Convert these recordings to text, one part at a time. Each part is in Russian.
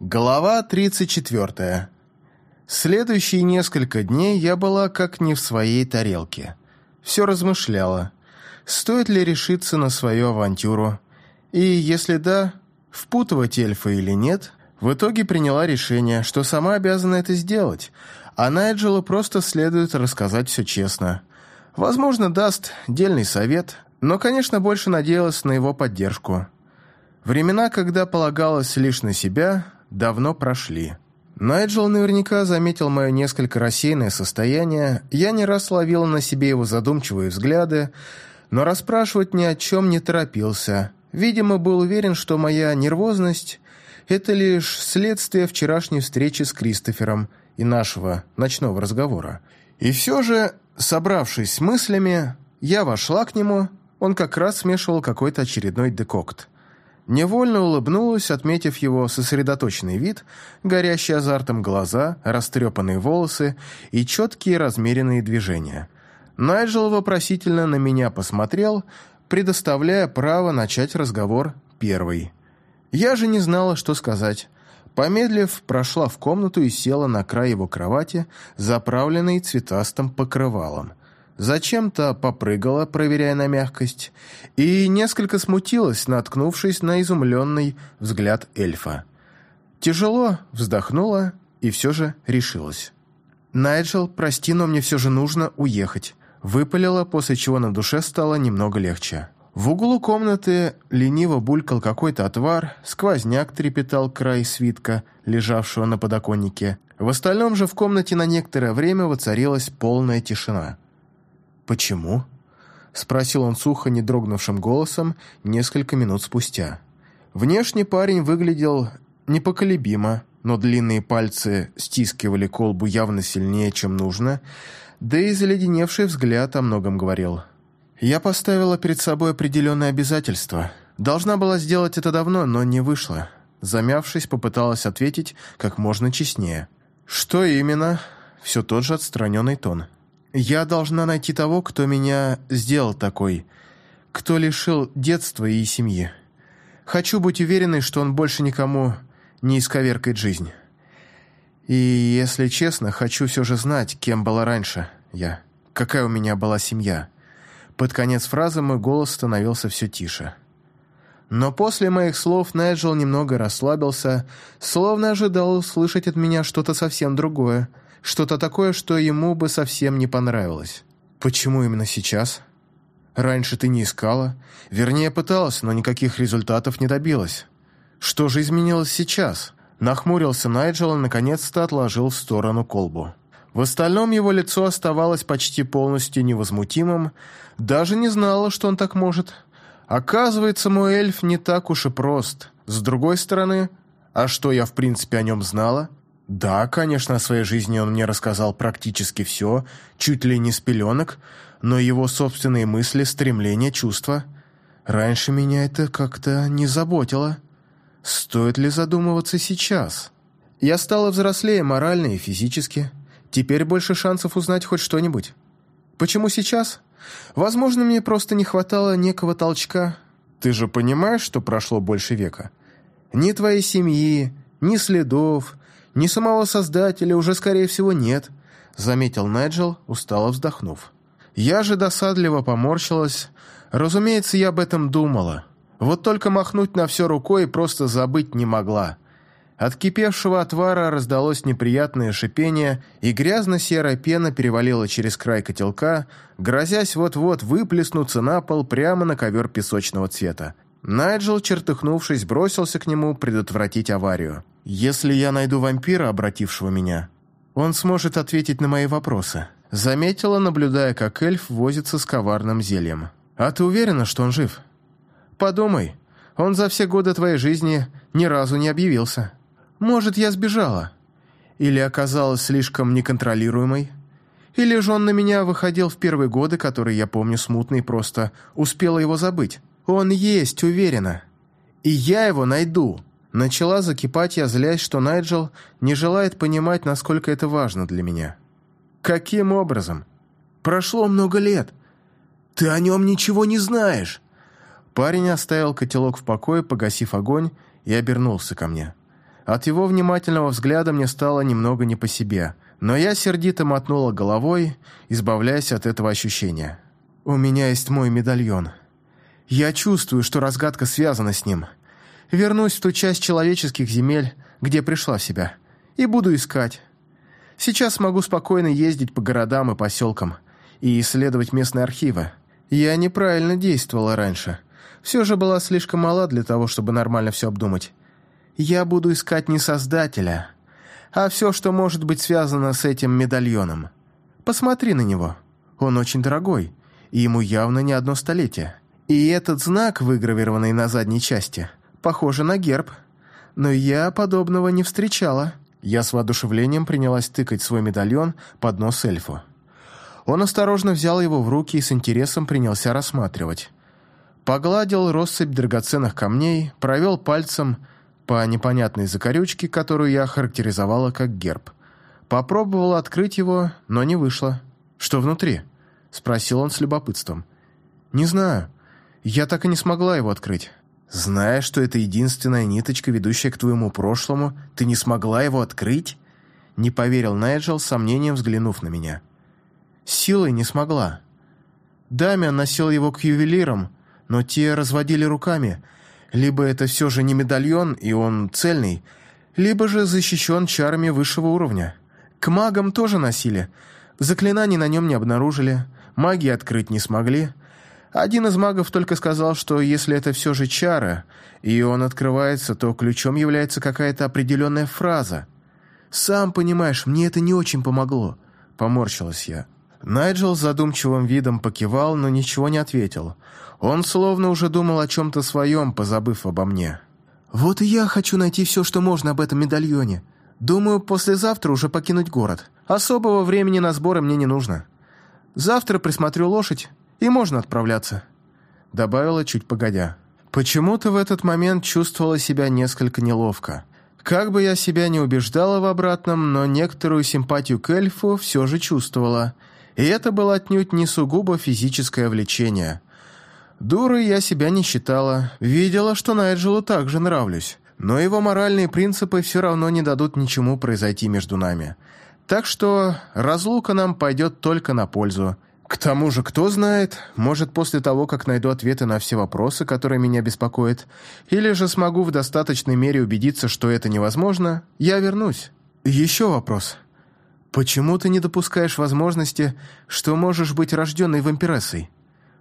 Глава 34. Следующие несколько дней я была как не в своей тарелке. Все размышляла, стоит ли решиться на свою авантюру, и, если да, впутывать эльфа или нет, в итоге приняла решение, что сама обязана это сделать, а Найджелу просто следует рассказать все честно. Возможно, даст дельный совет, но, конечно, больше надеялась на его поддержку. Времена, когда полагалось лишь на себя – давно прошли. Найджел наверняка заметил мое несколько рассеянное состояние, я не раз ловил на себе его задумчивые взгляды, но расспрашивать ни о чем не торопился. Видимо, был уверен, что моя нервозность – это лишь следствие вчерашней встречи с Кристофером и нашего ночного разговора. И все же, собравшись с мыслями, я вошла к нему, он как раз смешивал какой-то очередной декокт. Невольно улыбнулась, отметив его сосредоточенный вид, горящие азартом глаза, растрепанные волосы и четкие размеренные движения. Найджел вопросительно на меня посмотрел, предоставляя право начать разговор первый. Я же не знала, что сказать. Помедлив, прошла в комнату и села на край его кровати, заправленной цветастым покрывалом. Зачем-то попрыгала, проверяя на мягкость, и несколько смутилась, наткнувшись на изумленный взгляд эльфа. Тяжело вздохнула и все же решилась. «Найджел, прости, но мне все же нужно уехать», выпалила, после чего на душе стало немного легче. В углу комнаты лениво булькал какой-то отвар, сквозняк трепетал край свитка, лежавшего на подоконнике. В остальном же в комнате на некоторое время воцарилась полная тишина. «Почему?» — спросил он сухо, не дрогнувшим голосом, несколько минут спустя. Внешне парень выглядел непоколебимо, но длинные пальцы стискивали колбу явно сильнее, чем нужно, да и заледеневший взгляд о многом говорил. «Я поставила перед собой определенные обязательства. Должна была сделать это давно, но не вышло». Замявшись, попыталась ответить как можно честнее. «Что именно?» Все тот же отстраненный тон. Я должна найти того, кто меня сделал такой, кто лишил детства и семьи. Хочу быть уверенной, что он больше никому не исковеркает жизнь. И, если честно, хочу все же знать, кем была раньше я, какая у меня была семья. Под конец фразы мой голос становился все тише. Но после моих слов Найджел немного расслабился, словно ожидал услышать от меня что-то совсем другое – что-то такое, что ему бы совсем не понравилось. Почему именно сейчас? Раньше ты не искала. Вернее, пыталась, но никаких результатов не добилась. Что же изменилось сейчас? Нахмурился Найджел и наконец-то отложил в сторону колбу. В остальном его лицо оставалось почти полностью невозмутимым, даже не знала, что он так может. Оказывается, мой эльф не так уж и прост. С другой стороны, а что я в принципе о нем знала? Да, конечно, о своей жизни он мне рассказал практически все, чуть ли не с пеленок, но его собственные мысли, стремления, чувства... Раньше меня это как-то не заботило. Стоит ли задумываться сейчас? Я стала взрослее морально и физически. Теперь больше шансов узнать хоть что-нибудь. Почему сейчас? Возможно, мне просто не хватало некого толчка. Ты же понимаешь, что прошло больше века? Ни твоей семьи, ни следов, ни самого Создателя уже, скорее всего, нет», — заметил Найджел, устало вздохнув. «Я же досадливо поморщилась. Разумеется, я об этом думала. Вот только махнуть на все рукой просто забыть не могла». От кипевшего отвара раздалось неприятное шипение, и грязно-серая пена перевалила через край котелка, грозясь вот-вот выплеснуться на пол прямо на ковер песочного цвета. Найджел, чертыхнувшись, бросился к нему предотвратить аварию. Если я найду вампира, обратившего меня, он сможет ответить на мои вопросы. Заметила, наблюдая, как эльф возится с коварным зельем. А ты уверена, что он жив? Подумай, он за все годы твоей жизни ни разу не объявился. Может, я сбежала? Или оказалась слишком неконтролируемой? Или же он на меня выходил в первые годы, которые я помню смутно и просто успела его забыть? Он есть, уверена. И я его найду. Начала закипать я, злясь, что Найджел не желает понимать, насколько это важно для меня. «Каким образом? Прошло много лет. Ты о нем ничего не знаешь!» Парень оставил котелок в покое, погасив огонь, и обернулся ко мне. От его внимательного взгляда мне стало немного не по себе, но я сердито мотнула головой, избавляясь от этого ощущения. «У меня есть мой медальон. Я чувствую, что разгадка связана с ним. Вернусь в ту часть человеческих земель, где пришла в себя, и буду искать. Сейчас могу спокойно ездить по городам и поселкам и исследовать местные архивы. Я неправильно действовала раньше. Все же была слишком мала для того, чтобы нормально все обдумать. Я буду искать не Создателя, а все, что может быть связано с этим медальоном. Посмотри на него. Он очень дорогой, и ему явно не одно столетие. И этот знак, выгравированный на задней части, похоже на герб. Но я подобного не встречала. Я с воодушевлением принялась тыкать свой медальон под нос эльфу. Он осторожно взял его в руки и с интересом принялся рассматривать. Погладил россыпь драгоценных камней, провел пальцем по непонятной закорючке, которую я характеризовала как герб. Попробовал открыть его, но не вышло. «Что внутри?» — спросил он с любопытством. «Не знаю. Я так и не смогла его открыть. Зная, что это единственная ниточка, ведущая к твоему прошлому, ты не смогла его открыть?» Не поверил Найджел, сомнением взглянув на меня. Силой не смогла. Дамиан носил его к ювелирам, но те разводили руками. Либо это все же не медальон, и он цельный, либо же защищен чарами высшего уровня. К магам тоже носили. Заклинаний на нем не обнаружили, магии открыть не смогли. Один из магов только сказал, что если это все же чара, и он открывается, то ключом является какая-то определенная фраза. «Сам понимаешь, мне это не очень помогло», — поморщилась я. Найджел задумчивым видом покивал, но ничего не ответил. Он словно уже думал о чем-то своем, позабыв обо мне. «Вот и я хочу найти все, что можно об этом медальоне. Думаю, послезавтра уже покинуть город. Особого времени на сборы мне не нужно. Завтра присмотрю лошадь, и можно отправляться», — добавила чуть погодя. Почему-то в этот момент чувствовала себя несколько неловко. Как бы я себя не убеждала в обратном, но некоторую симпатию к эльфу все же чувствовала — и это было отнюдь не сугубо физическое влечение. Дурой я себя не считала, видела, что Найджелу также нравлюсь, но его моральные принципы все равно не дадут ничему произойти между нами. Так что разлука нам пойдет только на пользу. К тому же, кто знает, может, после того, как найду ответы на все вопросы, которые меня беспокоят, или же смогу в достаточной мере убедиться, что это невозможно, я вернусь. Еще вопрос. «Почему ты не допускаешь возможности, что можешь быть рожденной вампирессой?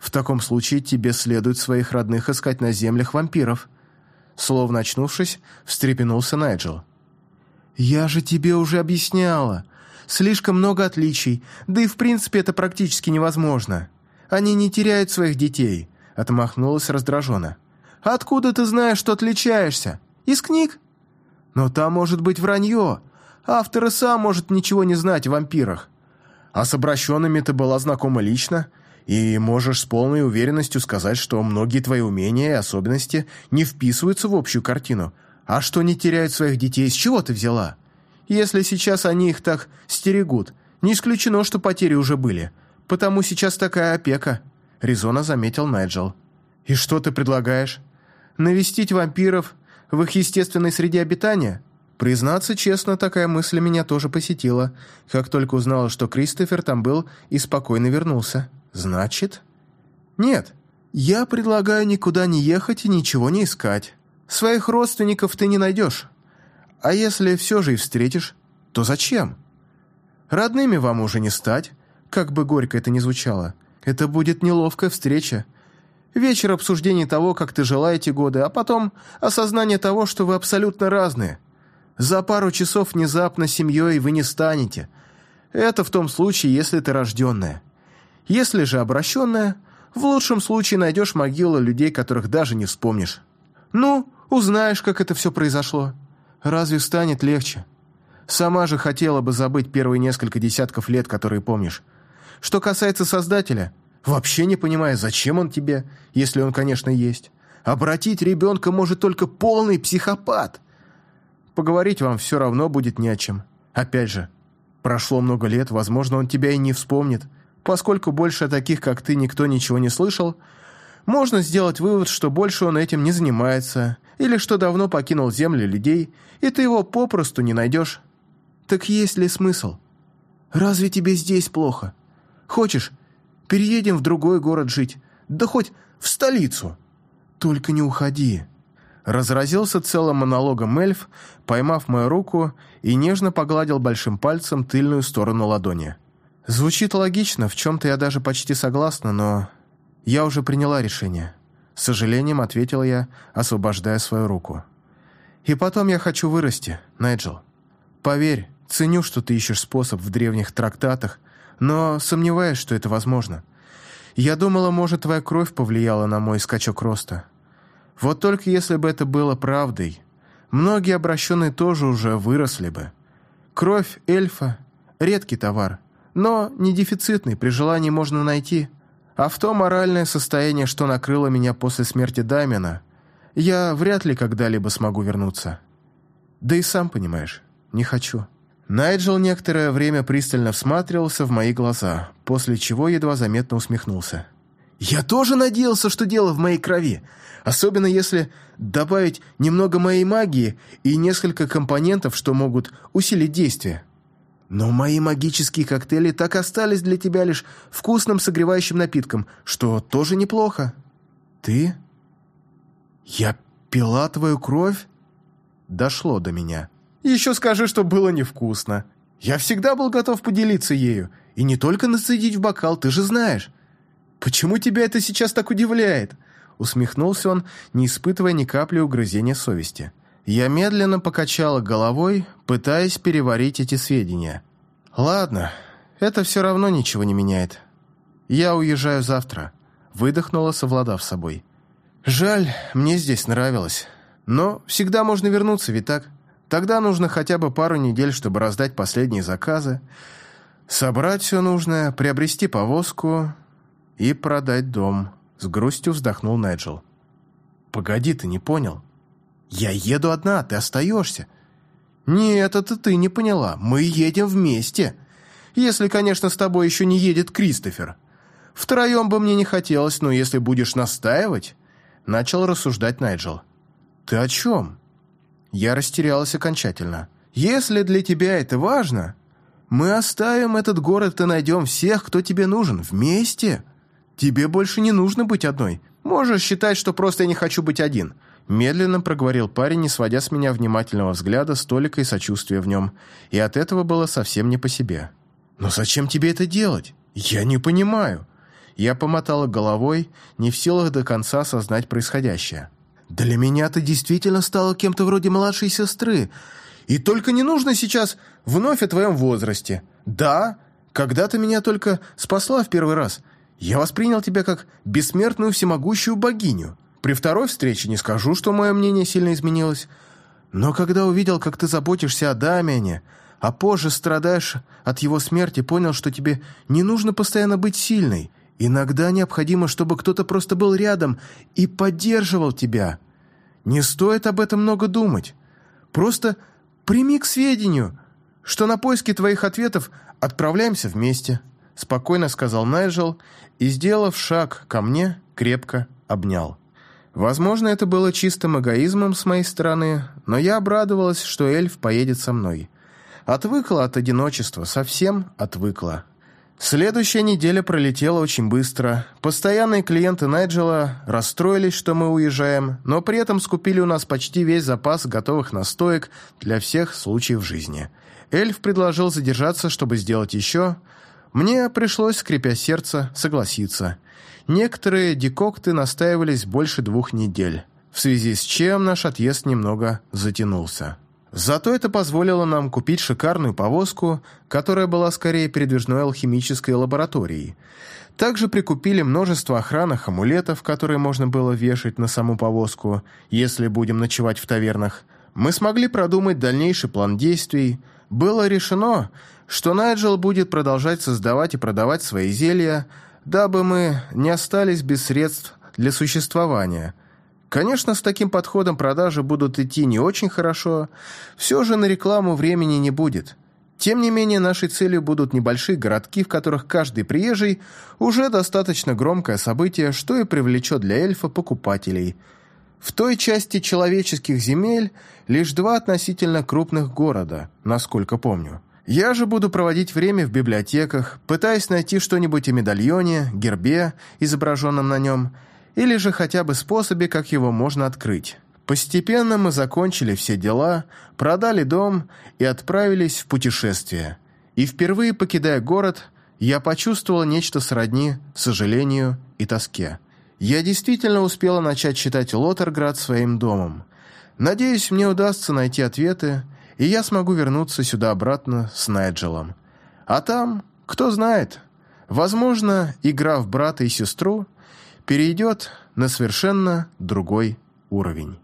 В таком случае тебе следует своих родных искать на землях вампиров». Словно очнувшись, встрепенулся Найджел. «Я же тебе уже объясняла. Слишком много отличий, да и в принципе это практически невозможно. Они не теряют своих детей», — отмахнулась раздраженно. «Откуда ты знаешь, что отличаешься? Из книг? Но там может быть вранье. Автор и сам может ничего не знать о вампирах. А с обращенными ты была знакома лично, и можешь с полной уверенностью сказать, что многие твои умения и особенности не вписываются в общую картину. А что не теряют своих детей, с чего ты взяла? Если сейчас они их так стерегут, не исключено, что потери уже были. Потому сейчас такая опека», — резонно заметил Найджел. «И что ты предлагаешь? Навестить вампиров в их естественной среде обитания?» Признаться честно, такая мысль меня тоже посетила, как только узнала, что Кристофер там был и спокойно вернулся. Значит? Нет, я предлагаю никуда не ехать и ничего не искать. Своих родственников ты не найдешь. А если все же и встретишь, то зачем? Родными вам уже не стать, как бы горько это ни звучало. Это будет неловкая встреча. Вечер обсуждений того, как ты жила эти годы, а потом осознание того, что вы абсолютно разные – за пару часов внезапно семьей вы не станете. Это в том случае, если ты рожденная. Если же обращенная, в лучшем случае найдешь могилу людей, которых даже не вспомнишь. Ну, узнаешь, как это все произошло. Разве станет легче? Сама же хотела бы забыть первые несколько десятков лет, которые помнишь. Что касается Создателя, вообще не понимаю, зачем он тебе, если он, конечно, есть. Обратить ребенка может только полный психопат – Поговорить вам все равно будет не о чем. Опять же, прошло много лет, возможно, он тебя и не вспомнит. Поскольку больше таких, как ты, никто ничего не слышал, Можно сделать вывод, что больше он этим не занимается, или что давно покинул земли людей, и ты его попросту не найдешь. Так есть ли смысл? Разве тебе здесь плохо? Хочешь, переедем в другой город жить, да хоть в столицу? Только не уходи. Разразился целым монологом эльф, поймав мою руку и нежно погладил большим пальцем тыльную сторону ладони. Звучит логично, в чем-то я даже почти согласна, но я уже приняла решение. С сожалением ответила я, освобождая свою руку. И потом я хочу вырасти, Найджел. Поверь, ценю, что ты ищешь способ в древних трактатах, но сомневаюсь, что это возможно. Я думала, может, твоя кровь повлияла на мой скачок роста. Вот только если бы это было правдой, многие обращенные тоже уже выросли бы. Кровь эльфа – редкий товар, но не дефицитный, при желании можно найти. А в то моральное состояние, что накрыло меня после смерти Дамина, я вряд ли когда-либо смогу вернуться. Да и сам понимаешь, не хочу». Найджел некоторое время пристально всматривался в мои глаза, после чего едва заметно усмехнулся. «Я тоже надеялся, что дело в моей крови, особенно если добавить немного моей магии и несколько компонентов, что могут усилить действие. Но мои магические коктейли так остались для тебя лишь вкусным согревающим напитком, что тоже неплохо. Ты? Я пила твою кровь? Дошло до меня. Еще скажи, что было невкусно. Я всегда был готов поделиться ею, и не только нацедить в бокал, ты же знаешь. Почему тебя это сейчас так удивляет?» Усмехнулся он, не испытывая ни капли угрызения совести. Я медленно покачала головой, пытаясь переварить эти сведения. «Ладно, это все равно ничего не меняет. Я уезжаю завтра», — выдохнула, совладав собой. «Жаль, мне здесь нравилось. Но всегда можно вернуться, ведь так? Тогда нужно хотя бы пару недель, чтобы раздать последние заказы, собрать все нужное, приобрести повозку и продать дом». С грустью вздохнул Найджел. «Погоди, ты не понял. Я еду одна, ты остаешься». «Нет, это ты не поняла. Мы едем вместе. Если, конечно, с тобой еще не едет Кристофер. Втроем бы мне не хотелось, но если будешь настаивать...» Начал рассуждать Найджел. «Ты о чем?» Я растерялась окончательно. «Если для тебя это важно, мы оставим этот город и найдем всех, кто тебе нужен, вместе. «Тебе больше не нужно быть одной. Можешь считать, что просто я не хочу быть один», медленно проговорил парень, не сводя с меня внимательного взгляда, столика и сочувствия в нем. И от этого было совсем не по себе. «Но зачем тебе это делать? Я не понимаю». Я помотала головой, не в силах до конца осознать происходящее. «Для меня ты действительно стала кем-то вроде младшей сестры. И только не нужно сейчас вновь о твоем возрасте. Да, когда ты меня только спасла в первый раз, я воспринял тебя как бессмертную всемогущую богиню. При второй встрече не скажу, что мое мнение сильно изменилось. Но когда увидел, как ты заботишься о Дамиане, а позже страдаешь от его смерти, понял, что тебе не нужно постоянно быть сильной. Иногда необходимо, чтобы кто-то просто был рядом и поддерживал тебя. Не стоит об этом много думать. Просто прими к сведению, что на поиски твоих ответов отправляемся вместе». — спокойно сказал Найджел и, сделав шаг ко мне, крепко обнял. Возможно, это было чистым эгоизмом с моей стороны, но я обрадовалась, что эльф поедет со мной. Отвыкла от одиночества, совсем отвыкла. Следующая неделя пролетела очень быстро. Постоянные клиенты Найджела расстроились, что мы уезжаем, но при этом скупили у нас почти весь запас готовых настоек для всех случаев жизни. Эльф предложил задержаться, чтобы сделать еще, мне пришлось, скрипя сердце, согласиться. Некоторые декокты настаивались больше двух недель, в связи с чем наш отъезд немного затянулся. Зато это позволило нам купить шикарную повозку, которая была скорее передвижной алхимической лабораторией. Также прикупили множество охранных амулетов, которые можно было вешать на саму повозку, если будем ночевать в тавернах. Мы смогли продумать дальнейший план действий. Было решено, что Найджел будет продолжать создавать и продавать свои зелья, дабы мы не остались без средств для существования. Конечно, с таким подходом продажи будут идти не очень хорошо, все же на рекламу времени не будет. Тем не менее, нашей целью будут небольшие городки, в которых каждый приезжий уже достаточно громкое событие, что и привлечет для эльфа покупателей. В той части человеческих земель лишь два относительно крупных города, насколько помню. Я же буду проводить время в библиотеках, пытаясь найти что-нибудь о медальоне, гербе, изображенном на нем, или же хотя бы способе, как его можно открыть. Постепенно мы закончили все дела, продали дом и отправились в путешествие. И впервые, покидая город, я почувствовала нечто сродни сожалению и тоске. Я действительно успела начать считать Лотерград своим домом. Надеюсь, мне удастся найти ответы, и я смогу вернуться сюда обратно с Найджелом. А там, кто знает, возможно, игра в брата и сестру перейдет на совершенно другой уровень.